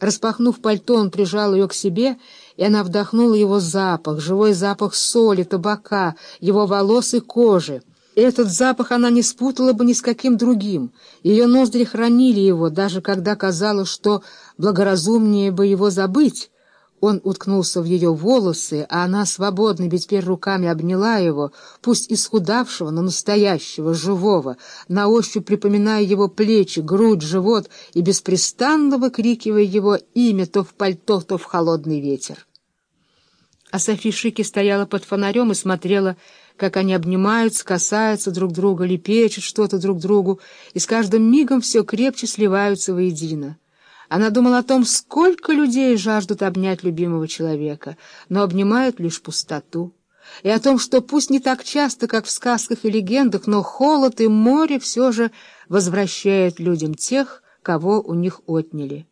Распахнув пальто, он прижал ее к себе, и она вдохнула его запах, живой запах соли, табака, его волос и кожи. Этот запах она не спутала бы ни с каким другим. Ее ноздри хранили его, даже когда казалось, что благоразумнее бы его забыть. Он уткнулся в ее волосы, а она свободно, ведь теперь руками обняла его, пусть исхудавшего, но настоящего, живого, на ощупь припоминая его плечи, грудь, живот и беспрестанно выкрикивая его имя то в пальто, то в холодный ветер. А Софи Шики стояла под фонарем и смотрела, как они обнимаются, касаются друг друга, лепечут что-то друг другу, и с каждым мигом все крепче сливаются воедино. Она думала о том, сколько людей жаждут обнять любимого человека, но обнимают лишь пустоту, и о том, что пусть не так часто, как в сказках и легендах, но холод и море все же возвращают людям тех, кого у них отняли.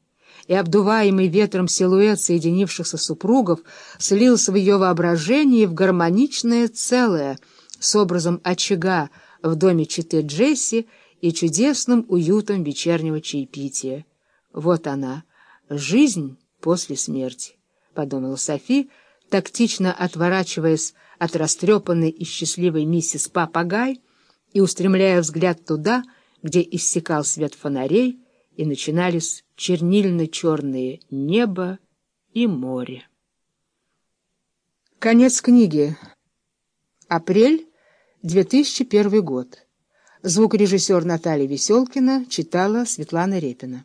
И обдуваемый ветром силуэт соединившихся супругов слился в ее воображении в гармоничное целое с образом очага в доме Читы Джесси и чудесным уютом вечернего чаепития. Вот она, жизнь после смерти, — подумала Софи, тактично отворачиваясь от растрепанной и счастливой миссис Папагай и устремляя взгляд туда, где иссякал свет фонарей и начинались чернильно-черные небо и море. Конец книги. Апрель 2001 год. Звукорежиссер Наталья Веселкина читала Светлана Репина.